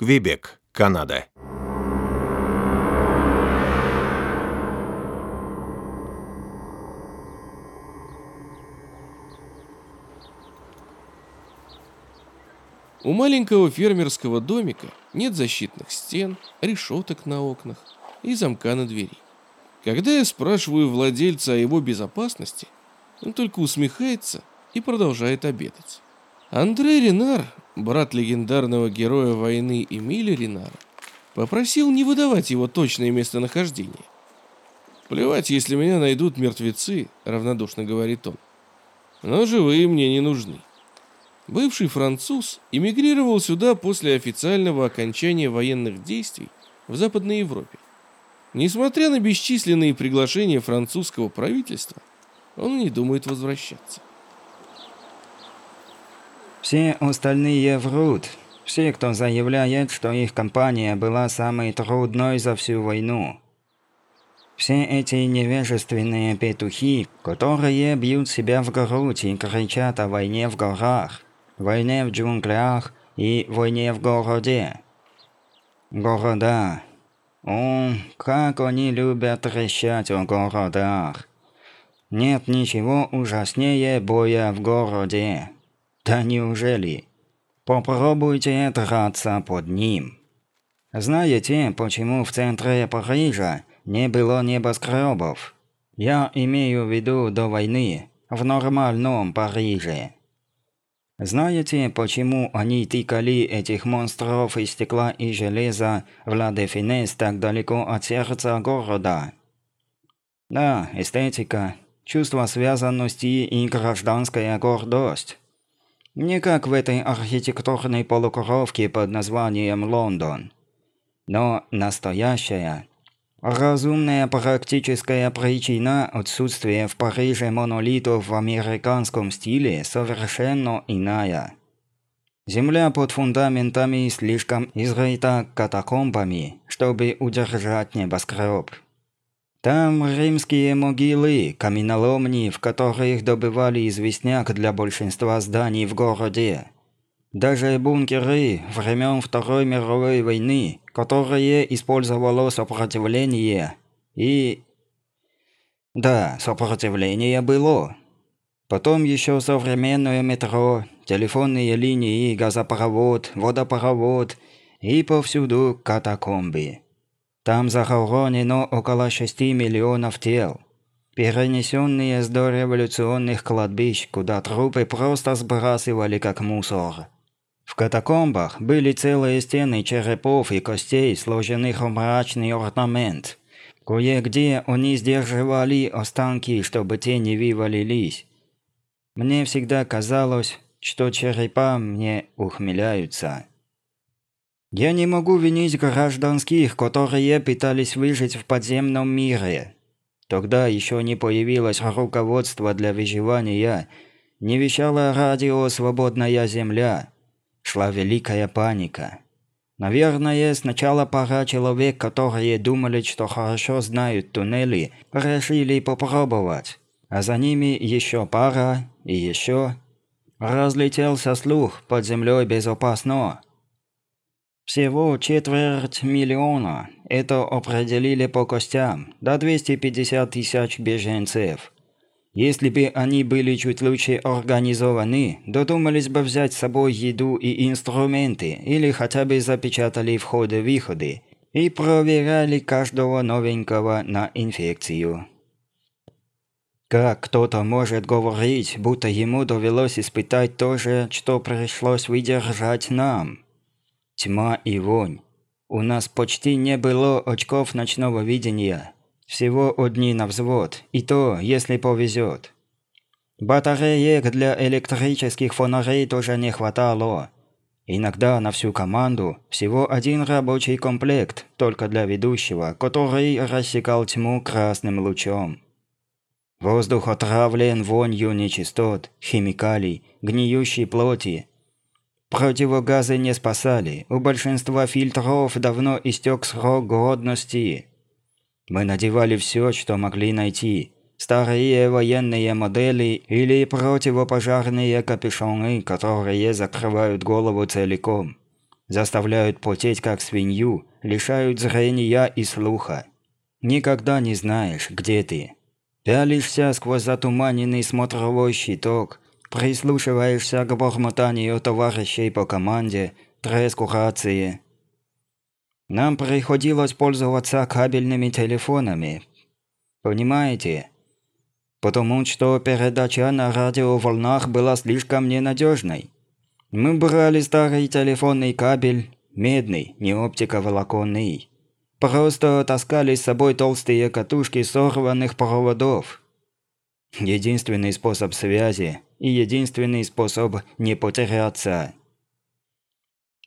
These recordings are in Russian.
Квебек, Канада. У маленького фермерского домика нет защитных стен, решеток на окнах и замка на двери. Когда я спрашиваю владельца о его безопасности, он только усмехается и продолжает обедать. Андре Ренар, брат легендарного героя войны Эмиля Ренара, попросил не выдавать его точное местонахождение. «Плевать, если меня найдут мертвецы», — равнодушно говорит он. «Но живые мне не нужны». Бывший француз эмигрировал сюда после официального окончания военных действий в Западной Европе. Несмотря на бесчисленные приглашения французского правительства, он не думает возвращаться. Все остальные врут. Все, кто заявляет, что их компания была самой трудной за всю войну. Все эти невежественные петухи, которые бьют себя в грудь и кричат о войне в горах – войне в джунглях и войне в городе. Города. О, как они любят трещать о городах. Нет ничего ужаснее боя в городе. Да неужели? Попробуйте драться под ним. Знаете, почему в центре Парижа не было небоскребов? Я имею в виду до войны, в нормальном Париже. Знаете, почему они тыкали этих монстров из стекла и железа в Ла Дефинес так далеко от сердца города? Да, эстетика, чувство связанности и гражданская гордость. Не как в этой архитектурной полукровке под названием Лондон. Но настоящая, Разумная практическая причина отсутствия в Париже монолитов в американском стиле совершенно иная. Земля под фундаментами слишком изрыта катакомбами, чтобы удержать небоскреб. Там римские могилы, каменоломни, в которых добывали известняк для большинства зданий в городе. Даже бункеры времен Второй мировой войны, которые использовало сопротивление, и... Да, сопротивление было. Потом еще современное метро, телефонные линии, газопровод, водопровод и повсюду катакомбы. Там захоронено около 6 миллионов тел, перенесенные с дореволюционных кладбищ, куда трупы просто сбрасывали как мусор. В катакомбах были целые стены черепов и костей, сложенных в мрачный орнамент. Кое-где они сдерживали останки, чтобы те не вывалились. Мне всегда казалось, что черепа мне ухмыляются. Я не могу винить гражданских, которые пытались выжить в подземном мире. Тогда еще не появилось руководство для выживания, не вещало радио «Свободная земля», Шла великая паника. Наверное, сначала пара человек, которые думали, что хорошо знают туннели, решили попробовать. А за ними еще пара и еще. Разлетелся слух, под землей безопасно. Всего четверть миллиона. Это определили по костям. До 250 тысяч беженцев. Если бы они были чуть лучше организованы, додумались бы взять с собой еду и инструменты, или хотя бы запечатали входы-выходы, и проверяли каждого новенького на инфекцию. Как кто-то может говорить, будто ему довелось испытать то же, что пришлось выдержать нам? Тьма и вонь. У нас почти не было очков ночного видения. Всего одни на взвод, и то, если повезет. Батареек для электрических фонарей тоже не хватало. Иногда на всю команду всего один рабочий комплект, только для ведущего, который рассекал тьму красным лучом. Воздух отравлен вонью нечистот, химикалий, гниющей плоти. Противогазы не спасали, у большинства фильтров давно истек срок годности. Мы надевали все, что могли найти. Старые военные модели или противопожарные капюшоны, которые закрывают голову целиком. заставляют потеть как свинью, лишают зрения и слуха. Никогда не знаешь, где ты. Пялишься сквозь затуманенный смотровой щиток, прислушиваешься к бормотанию товарищей по команде, треску рации. Нам приходилось пользоваться кабельными телефонами. Понимаете? Потому что передача на радиоволнах была слишком ненадежной. Мы брали старый телефонный кабель, медный, не оптиковолоконный. Просто таскали с собой толстые катушки сорванных проводов. Единственный способ связи и единственный способ не потеряться.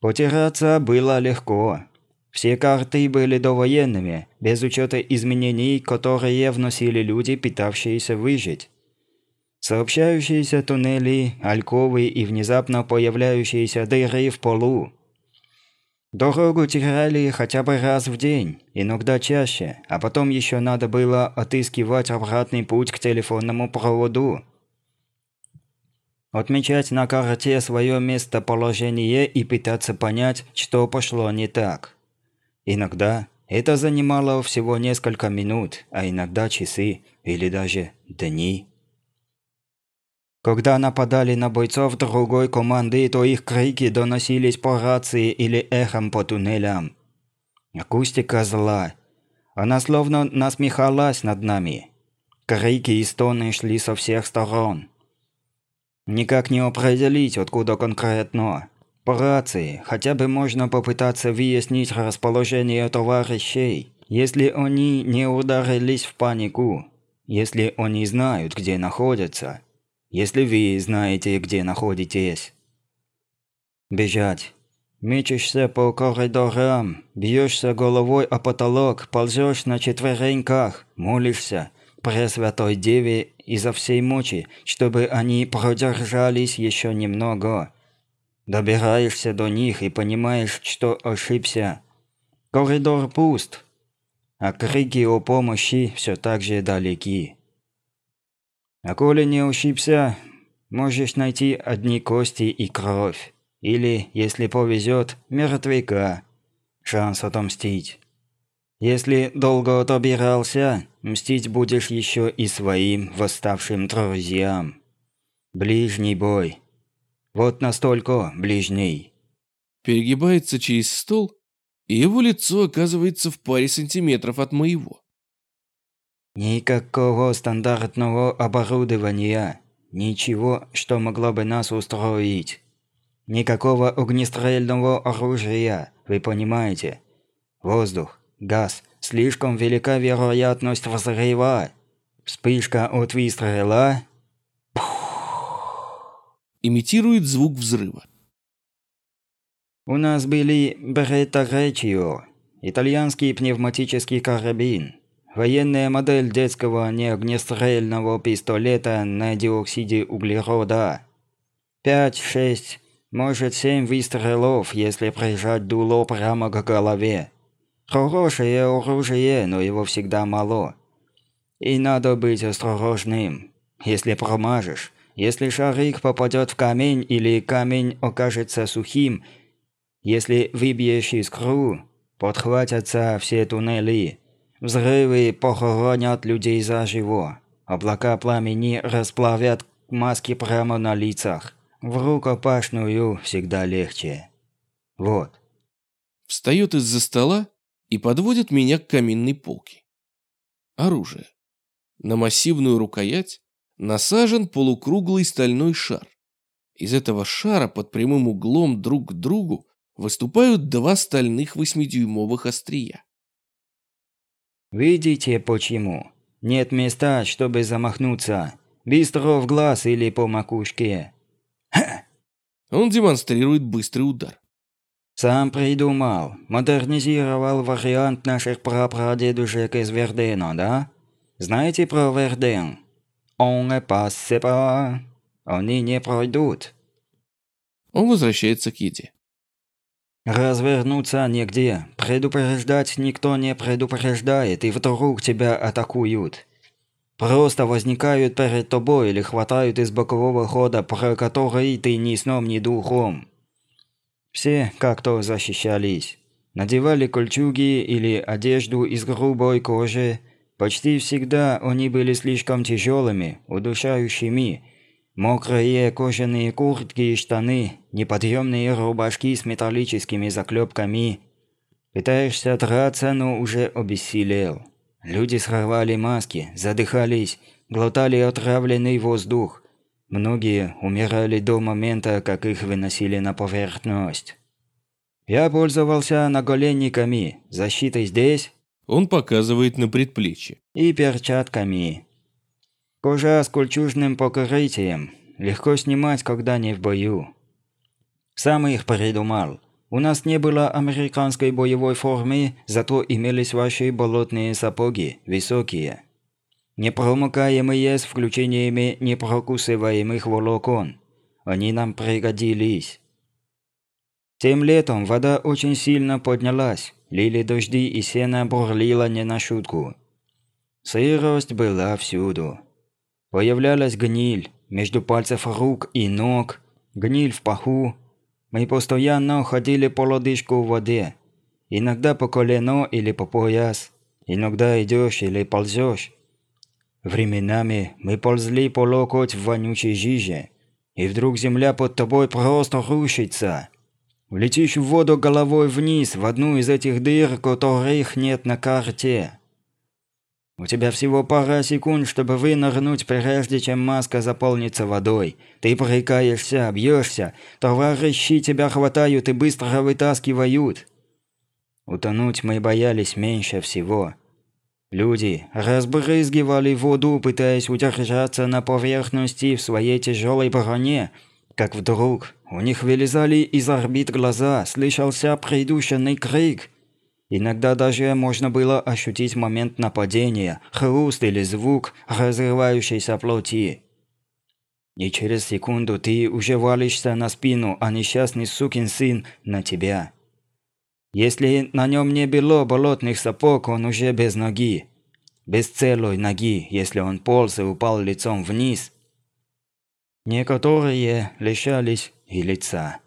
Потеряться было легко. Все карты были довоенными, без учета изменений, которые вносили люди, питавшиеся выжить. Сообщающиеся туннели, альковы и внезапно появляющиеся дыры в полу. Дорогу теряли хотя бы раз в день, иногда чаще, а потом еще надо было отыскивать обратный путь к телефонному проводу. Отмечать на карте свое местоположение и пытаться понять, что пошло не так. Иногда это занимало всего несколько минут, а иногда часы или даже дни. Когда нападали на бойцов другой команды, то их крики доносились по рации или эхом по туннелям. Акустика зла. Она словно насмехалась над нами. Крики и стоны шли со всех сторон. Никак не определить, откуда конкретно. По рации хотя бы можно попытаться выяснить расположение товарищей, если они не ударились в панику, если они знают, где находятся если вы знаете, где находитесь. Бежать. Мечешься по коридорам, бьешься головой о потолок, ползешь на четвереньках, молишься Пресвятой Деве изо всей мочи, чтобы они продержались еще немного. Добираешься до них и понимаешь, что ошибся. Коридор пуст, а крики о помощи все так же далеки. А коли не ушибся, можешь найти одни кости и кровь. Или, если повезет, мертвяка. Шанс отомстить. Если долго отобирался, мстить будешь еще и своим восставшим друзьям. Ближний бой. Вот настолько ближний. Перегибается через стол, и его лицо оказывается в паре сантиметров от моего. Никакого стандартного оборудования. Ничего, что могло бы нас устроить. Никакого огнестрельного оружия, вы понимаете? Воздух, газ, слишком велика вероятность взрыва. Вспышка от выстрела. Имитирует звук взрыва. У нас были Беретта Речио, итальянский пневматический карабин, Военная модель детского неогнестрельного пистолета на диоксиде углерода. 5-6, может 7 выстрелов, если прижать дуло прямо к голове. Хорошее оружие, но его всегда мало. И надо быть осторожным. Если промажешь, если шарик попадет в камень или камень окажется сухим, если выбьешь искру, подхватятся все туннели. Взрывы похоронят людей заживо. Облака пламени расплавят маски прямо на лицах. В рукопашную всегда легче. Вот. Встает из-за стола и подводит меня к каминной полке. Оружие. На массивную рукоять насажен полукруглый стальной шар. Из этого шара под прямым углом друг к другу выступают два стальных восьмидюймовых острия. Видите почему? Нет места, чтобы замахнуться. Быстро в глаз или по макушке. Он демонстрирует быстрый удар. Сам придумал. Модернизировал вариант наших прапрадедушек из Вердена, да? Знаете про Верден? Он не pas. Они не пройдут. Он возвращается к еде. Развернуться негде. Предупреждать никто не предупреждает, и вдруг тебя атакуют. Просто возникают перед тобой или хватают из бокового хода, про который ты ни сном, ни духом. Все как-то защищались. Надевали кольчуги или одежду из грубой кожи. Почти всегда они были слишком тяжелыми, удушающими. Мокрые кожаные куртки и штаны, неподъемные рубашки с металлическими заклепками. Пытаешься драться, но уже обессилел. Люди срывали маски, задыхались, глотали отравленный воздух. Многие умирали до момента, как их выносили на поверхность. Я пользовался наголенниками, защитой здесь. Он показывает на предплечье. И перчатками. Кожа с кольчужным покрытием. Легко снимать, когда не в бою. Сам их придумал. У нас не было американской боевой формы, зато имелись ваши болотные сапоги, высокие. Непромокаемые с включениями непрокусываемых волокон. Они нам пригодились. Тем летом вода очень сильно поднялась, лили дожди и сено бурлило не на шутку. Сырость была всюду. Появлялась гниль между пальцев рук и ног, гниль в паху. Мы постоянно ходили по лодыжку в воде, иногда по колено или по пояс, иногда идешь или ползешь. Временами мы ползли по локоть в вонючей жиже, и вдруг земля под тобой просто рушится. Влетишь в воду головой вниз, в одну из этих дыр, которых нет на карте. У тебя всего пара секунд, чтобы вынырнуть, прежде чем маска заполнится водой. Ты прикаешься, бьешься, товарищи тебя хватают и быстро вытаскивают. Утонуть мы боялись меньше всего. Люди разбрызгивали воду, пытаясь удержаться на поверхности в своей тяжелой броне, как вдруг у них вылезали из орбит глаза, слышался придушенный крик. Иногда даже можно было ощутить момент нападения, хруст или звук разрывающейся плоти. И через секунду ты уже валишься на спину, а несчастный сукин сын на тебя. Если на нем не было болотных сапог, он уже без ноги. Без целой ноги, если он полз и упал лицом вниз. Некоторые лишались и лица.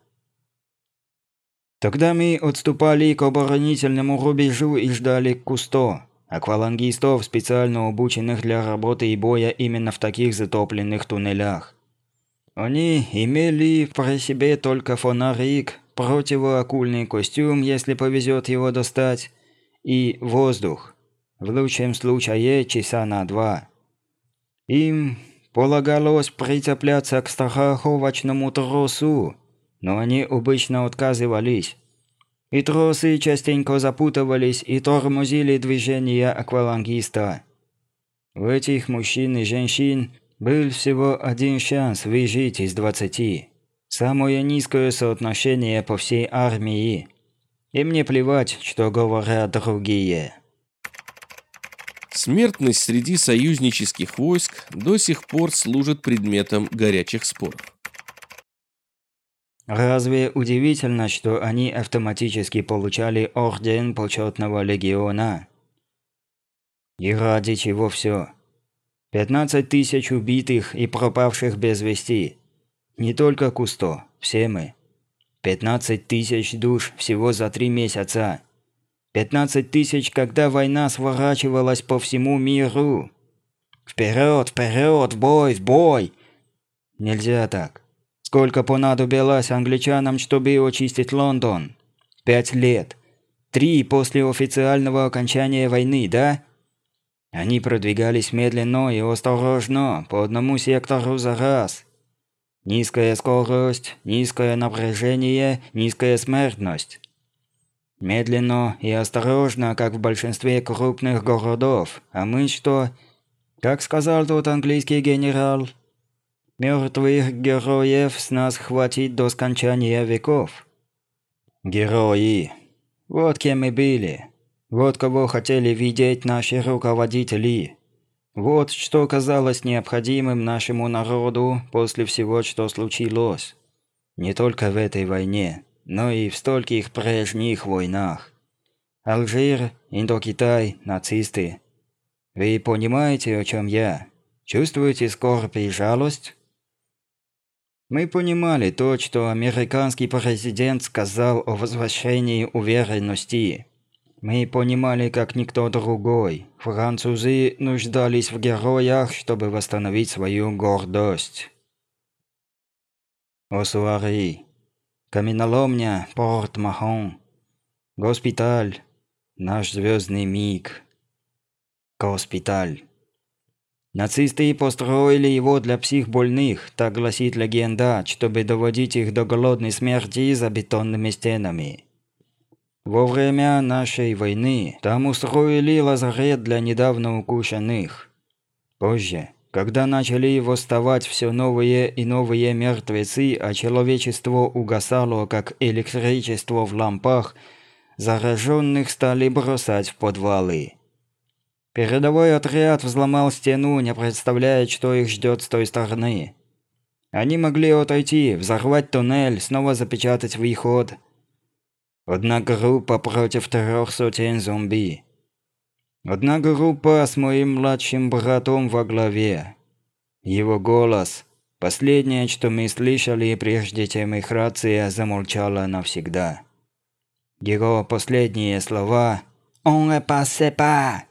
Тогда мы отступали к оборонительному рубежу и ждали Кусто, аквалангистов, специально обученных для работы и боя именно в таких затопленных туннелях. Они имели при себе только фонарик, противоакульный костюм, если повезет его достать, и воздух. В лучшем случае часа на два. Им Полагалось прицепляться к страховочному тросу, но они обычно отказывались. И тросы частенько запутывались и тормозили движение аквалангиста. У этих мужчин и женщин был всего один шанс выжить из двадцати. Самое низкое соотношение по всей армии. Им не плевать, что говорят другие. Смертность среди союзнических войск до сих пор служит предметом горячих споров. Разве удивительно, что они автоматически получали орден почетного легиона? И ради чего все? 15 тысяч убитых и пропавших без вести. Не только Кусто, все мы. 15 тысяч душ всего за три месяца. Пятнадцать тысяч, когда война сворачивалась по всему миру. Вперед, вперед, бой, бой! Нельзя так. Сколько понадобилось англичанам, чтобы очистить Лондон? Пять лет. Три после официального окончания войны, да? Они продвигались медленно и осторожно, по одному сектору за раз. Низкая скорость, низкое напряжение, низкая смертность. Медленно и осторожно, как в большинстве крупных городов. А мы что? Как сказал тот английский генерал, мертвых героев с нас хватит до скончания веков. Герои. Вот кем мы были. Вот кого хотели видеть наши руководители. Вот что казалось необходимым нашему народу после всего, что случилось. Не только в этой войне, но и в стольких прежних войнах. Алжир, Индокитай, нацисты. Вы понимаете, о чем я? Чувствуете скорбь и жалость? Мы понимали то, что американский президент сказал о возвращении уверенности. Мы понимали, как никто другой. Французы нуждались в героях, чтобы восстановить свою гордость. Осуари. Каменоломня, порт Махон. Госпиталь. Наш звездный миг. Госпиталь. Нацисты построили его для психбольных, так гласит легенда, чтобы доводить их до голодной смерти за бетонными стенами. Во время нашей войны там устроили лазарет для недавно укушенных. Позже, когда начали восставать все новые и новые мертвецы, а человечество угасало, как электричество в лампах, зараженных стали бросать в подвалы. Передовой отряд взломал стену, не представляя, что их ждет с той стороны. Они могли отойти, взорвать туннель, снова запечатать выход. Одна группа против трех сотен зомби. Одна группа с моим младшим братом во главе. Его голос – последнее, что мы слышали, прежде чем их рация замолчала навсегда. Его последние слова «Он не passe pas!»